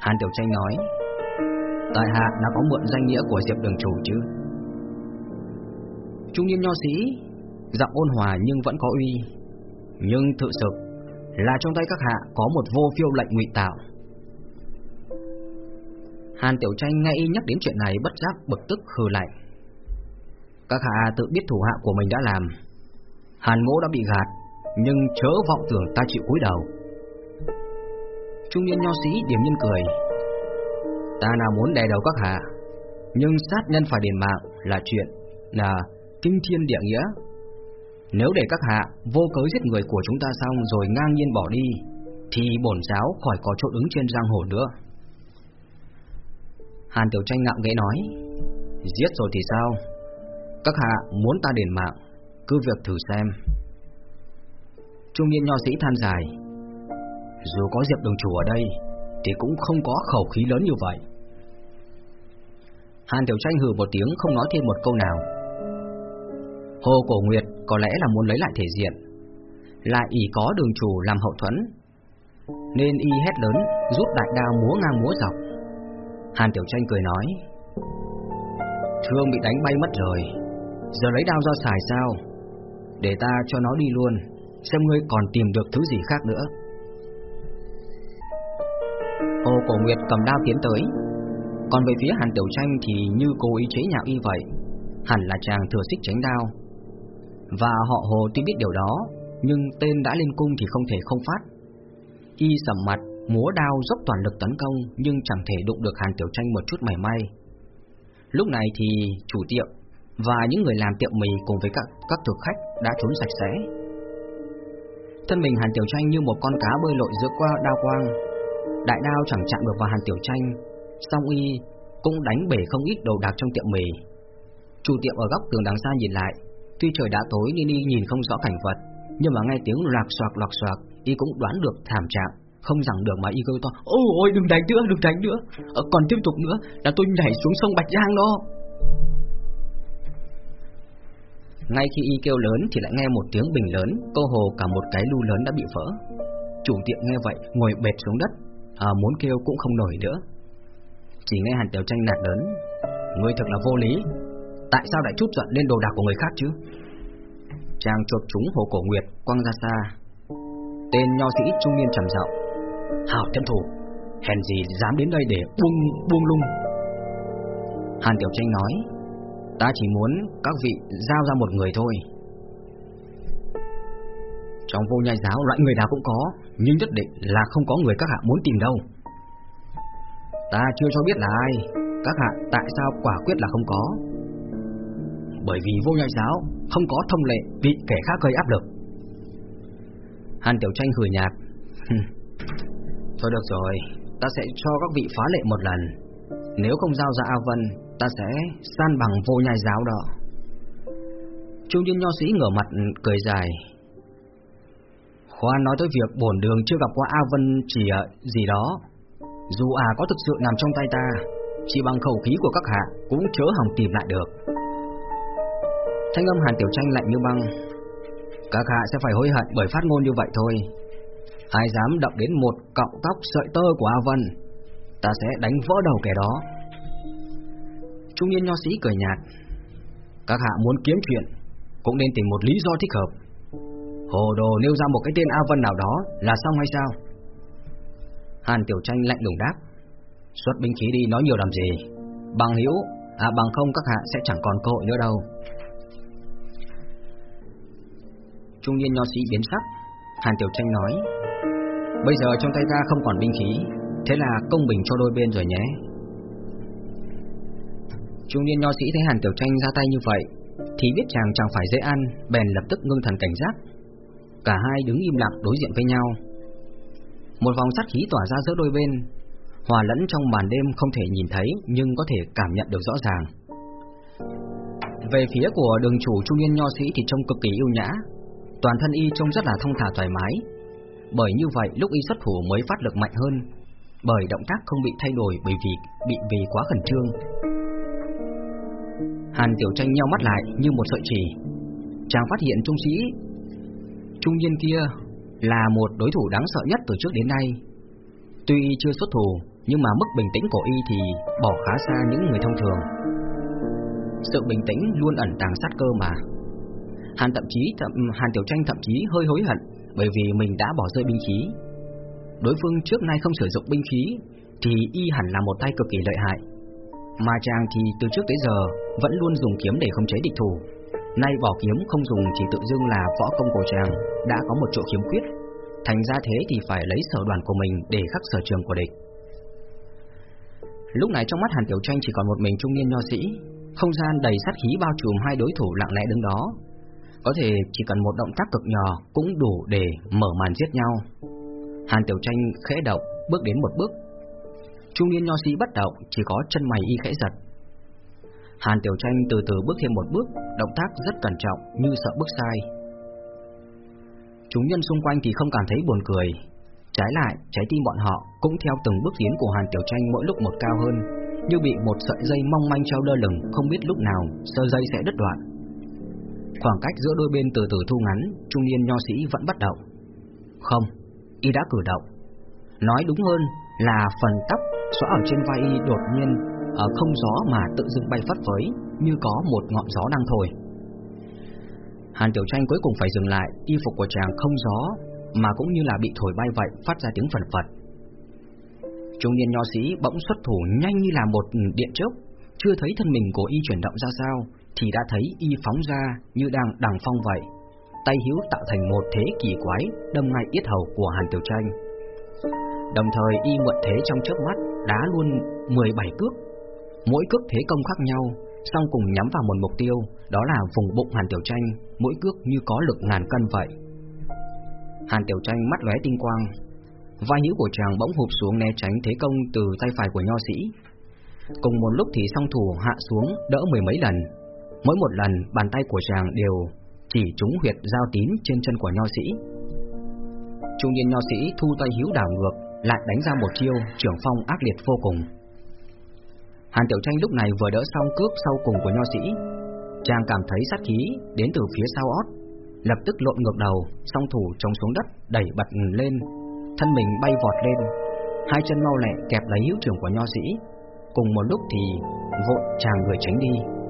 Hàn Tiểu Tranh nói, tại hạ đã có mượn danh nghĩa của Diệp Đường Chủ chứ. Trung niên nho sĩ, giọng ôn hòa nhưng vẫn có uy, nhưng thực sự là trong tay các hạ có một vô phiêu lệnh ngụy tạo. Hàn Tiểu Tranh ngay nhắc đến chuyện này bất giác bực tức hừ lạnh. Các hạ tự biết thủ hạ của mình đã làm, Hàn Mỗ đã bị gạt, nhưng chớ vọng tưởng ta chịu cúi đầu Trung niên nho sĩ điểm nhiên cười Ta nào muốn đè đầu các hạ Nhưng sát nhân phải đền mạng là chuyện Là kinh thiên địa nghĩa nếu để các hạ vô cớ giết người của chúng ta xong Rồi ngang nhiên bỏ đi, Thì bổn giáo khỏi có chỗ đứng trên giang hồ nữa. Hàn Tiểu Tranh ngạo nghễ nói, Giết rồi thì sao? Các hạ muốn ta đền mạng, Cứ việc thử xem. Trung niên nho sĩ than dài, Dù có Diệp Đường Chủ ở đây, Thì cũng không có khẩu khí lớn như vậy. Hàn Tiểu Tranh hừ một tiếng, không nói thêm một câu nào. Hồ Cổ Nguyệt có lẽ là muốn lấy lại thể diện. Lại ý có đường chủ làm hậu thuẫn, Nên y hét lớn Rút đại đao múa ngang múa dọc. Hàn Tiểu Tranh cười nói, Thương bị đánh bay mất rồi, Giờ lấy đao ra xài sao? Để ta cho nó đi luôn, Xem ngươi còn tìm được thứ gì khác nữa. Hồ Cổ Nguyệt cầm đao tiến tới, Còn về phía Hàn Tiểu Tranh thì như cố ý chế nhạo y vậy, Hẳn là chàng thừa xích tránh đao. Và họ Hồ tuy biết điều đó Nhưng tên đã lên cung thì không thể không phát Y sầm mặt múa đao dốc toàn lực tấn công Nhưng chẳng thể đụng được Hàn Tiểu Tranh một chút mảy may Lúc này thì chủ tiệm và những người làm tiệm mì cùng với các các thực khách đã trốn sạch sẽ. Thân mình Hàn Tiểu Tranh như một con cá bơi lội giữa qua đao quang. Đại đao chẳng chạm được vào Hàn Tiểu Tranh, song y cũng đánh bể không ít đồ đạc trong tiệm mì. Chủ tiệm ở góc tường đằng xa nhìn lại, tuy trời đã tối nên y nhìn không rõ cảnh vật, nhưng mà nghe tiếng loạc xoạc loạc xoạc, y cũng đoán được thảm trạng, không rằng được mà y kêu to, ôi ôi đừng đánh nữa, đừng đánh nữa, ờ, còn tiếp tục nữa là tôi nhảy xuống sông Bạch Giang đó. Ngay khi y kêu lớn thì lại nghe một tiếng bình lớn, cô hồ cả một cái lu lớn đã bị vỡ. Chủ tiệm nghe vậy, ngồi bệt xuống đất, à, muốn kêu cũng không nổi nữa. Chỉ nghe Hàn Tiểu Tranh nạt lớn, ngươi thật là vô lý, tại sao lại chút giận lên đồ đạc của người khác chứ? Chàng chộp trúng hồ cổ nguyệt, quăng ra xa. Tên nho sĩ trung niên trầm giọng, hảo chân thủ, hèn gì dám đến đây để buông buông lung. Hàn Tiểu Tranh nói, Ta chỉ muốn các vị giao ra một người thôi Trong vô nhai giáo loại người nào cũng có Nhưng nhất định là không có người các hạ muốn tìm đâu Ta chưa cho biết là ai Các hạ tại sao quả quyết là không có bởi vì vô nhai giáo Không có thông lệ bị kẻ khác gây áp lực Hàn Tiểu Tranh hừ nhạt Thôi được rồi Ta sẽ cho các vị phá lệ một lần Nếu không giao ra A Vân ta sẽ san bằng vô nhai giáo đó. Trung niên nho sĩ ngửa mặt cười dài. Khoan nói tới việc bổn đường chưa gặp qua A Vân chỉ ờ, gì đó. Dù à có thực sự nằm trong tay ta, chỉ bằng khẩu khí của các hạ cũng chớ hòng tìm lại được. Thanh âm Hàn Tiểu Tranh lạnh như băng. Các hạ sẽ phải hối hận bởi phát ngôn như vậy thôi. Ai dám động đến một cọng tóc sợi tơ của A Vân, ta sẽ đánh vỡ đầu kẻ đó. Trung niên nho sĩ cười nhạt Các hạ muốn kiếm chuyện Cũng nên tìm một lý do thích hợp Hồ đồ nêu ra một cái tên A Vân nào đó Là xong hay sao Hàn Tiểu Tranh lạnh lùng đáp Xuất binh khí đi nói nhiều làm gì Bằng hữu À bằng không các hạ sẽ chẳng còn cơ hội nữa đâu Trung niên nho sĩ biến sắc. Hàn Tiểu Tranh nói, Bây giờ trong tay ta không còn binh khí, Thế là công bình cho đôi bên rồi nhé. Trung niên nho sĩ thấy Hàn Tiểu Tranh ra tay như vậy, Thì biết chàng chẳng phải dễ ăn, Bèn lập tức ngưng thần cảnh giác. Cả hai đứng im lặng đối diện với nhau. Một vòng sát khí tỏa ra giữa đôi bên, Hòa lẫn trong màn đêm không thể nhìn thấy, Nhưng có thể cảm nhận được rõ ràng. Về phía của đường chủ trung niên nho sĩ thì trông cực kỳ yêu nhã. Toàn thân y trông rất là thông thả thoải mái. Bởi như vậy, lúc y xuất thủ mới phát lực mạnh hơn. Bởi động tác không bị thay đổi bởi vì bị vì quá khẩn trương. Hàn Tiểu Tranh nhau mắt lại như một sợi chỉ. Chàng phát hiện trung sĩ, Trung niên kia Là một đối thủ đáng sợ nhất từ trước đến nay. Tuy chưa xuất thủ, Nhưng mà mức bình tĩnh của y thì Bỏ khá xa những người thông thường. Sự bình tĩnh luôn ẩn tàng sát cơ mà. Hàn thậm chí thậm, Hàn Tiểu Tranh thậm chí hơi hối hận Bởi vì mình đã bỏ rơi binh khí Đối phương trước nay không sử dụng binh khí Thì y hẳn là một tay cực kỳ lợi hại mà chàng thì từ trước tới giờ vẫn luôn dùng kiếm để khống chế địch thủ. Nay bỏ kiếm không dùng chỉ tự dưng là võ công của chàng đã có một chỗ khiếm khuyết, thành ra thế thì phải lấy sở đoàn của mình để khắc sở trường của địch. Lúc này trong mắt Hàn Tiểu Tranh chỉ còn một mình trung niên nho sĩ, không gian đầy sát khí bao trùm hai đối thủ lặng lẽ đứng đó. Có thể chỉ cần một động tác cực nhỏ cũng đủ để mở màn giết nhau. Hàn Tiểu Tranh khẽ động, bước đến một bước, Trung niên nho sĩ bất động, chỉ có chân mày y khẽ giật. Hàn Tiểu Tranh từ từ bước thêm một bước, động tác rất cẩn trọng như sợ bước sai. Chúng nhân xung quanh thì không cảm thấy buồn cười, trái lại trái tim bọn họ cũng theo từng bước tiến của Hàn Tiểu Tranh mỗi lúc một cao hơn, như bị một sợi dây mong manh treo lơ lửng, không biết lúc nào sợi dây sẽ đứt đoạn. Khoảng cách giữa đôi bên từ từ thu ngắn, trung niên nho sĩ vẫn bất động. Không, y đã cử động. Nói đúng hơn là phần tóc xóa ở trên vai y đột nhiên ở không gió mà tự dưng bay phất phới như có một ngọn gió đang thổi. Hàn Tiểu Tranh cuối cùng phải dừng lại, y phục của chàng không gió mà cũng như là bị thổi bay vậy, phát ra tiếng phần phật. Trung niên nho sĩ bỗng xuất thủ nhanh như là một điện chớp, chưa thấy thân mình của y chuyển động ra sao thì đã thấy y phóng ra như đang đằng phong vậy. Tay hiếu tạo thành một thế kỳ quái đâm ngay yết hầu của Hàn Tiểu Tranh. Đồng thời y mượn thế trong chớp mắt Đá luôn 17 cước mỗi cước thế công khác nhau, song cùng nhắm vào một mục tiêu, đó là vùng bụng Hàn Tiểu Tranh, mỗi cước như có lực ngàn cân vậy. Hàn Tiểu Tranh mắt lóe tinh quang, vai hữu của chàng bỗng hụp xuống né tránh thế công từ tay phải của nho sĩ. Cùng một lúc thì song thủ hạ xuống đỡ mười mấy lần, mỗi một lần bàn tay của chàng đều chỉ trúng huyệt giao tín trên chân của nho sĩ. Trung niên nho sĩ thu tay hữu đảo ngược, lại đánh ra một chiêu trưởng phong ác liệt vô cùng. Hàn Tiểu Tranh lúc này vừa đỡ xong cước sau cùng của nho sĩ, chàng cảm thấy sát khí đến từ phía sau ót, lập tức lộn ngược đầu, song thủ chống xuống đất, đẩy bật lên, thân mình bay vọt lên, hai chân mau lẹ kẹp lấy hữu trưởng của nho sĩ, cùng một lúc thì vội chàng người tránh đi.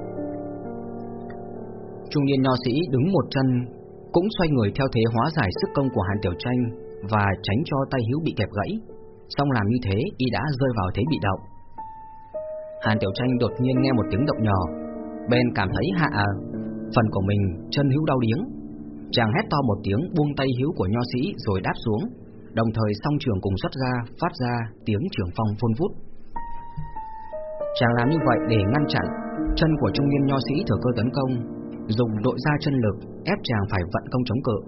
Trung niên nho sĩ đứng một chân, cũng xoay người theo thế hóa giải sức công của Hàn Tiểu Tranh và tránh cho tay hữu bị kẹp gãy. Xong làm như thế, y đã rơi vào thế bị động. Hàn Tiểu Tranh đột nhiên nghe một tiếng động nhỏ, bên cảm thấy hạ à, phần của mình chân hữu đau điếng. Chàng hét to một tiếng buông tay hữu của nho sĩ rồi đáp xuống, đồng thời song trường cùng xuất ra, phát ra tiếng trường phong phun vút. Chàng làm như vậy để ngăn chặn chân của trung niên nho sĩ thừa cơ tấn công, dùng đội ra chân lực ép chàng phải vận công chống cự.